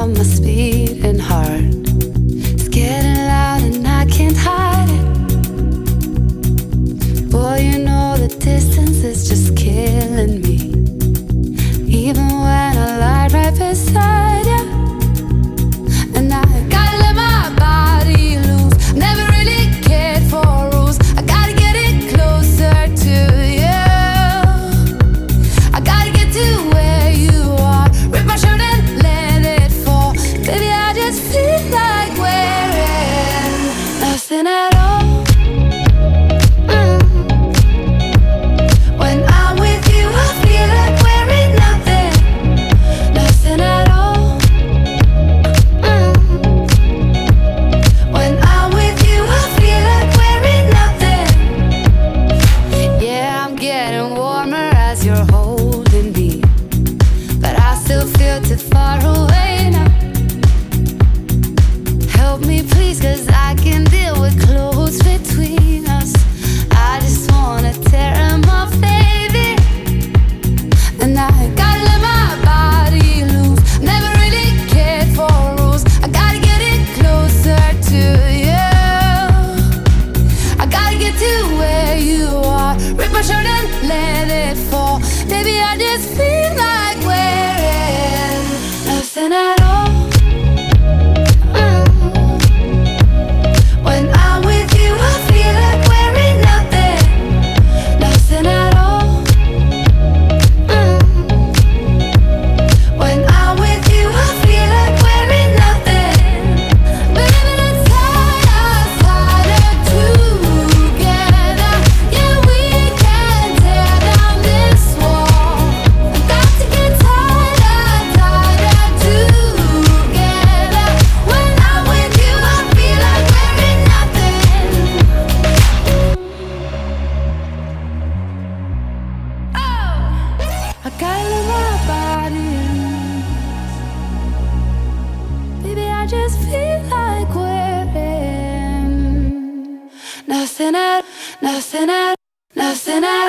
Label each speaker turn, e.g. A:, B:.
A: on my speed and pressure, then let it fall. Baby, er det feel. Nothing at, nothing at, nothing at.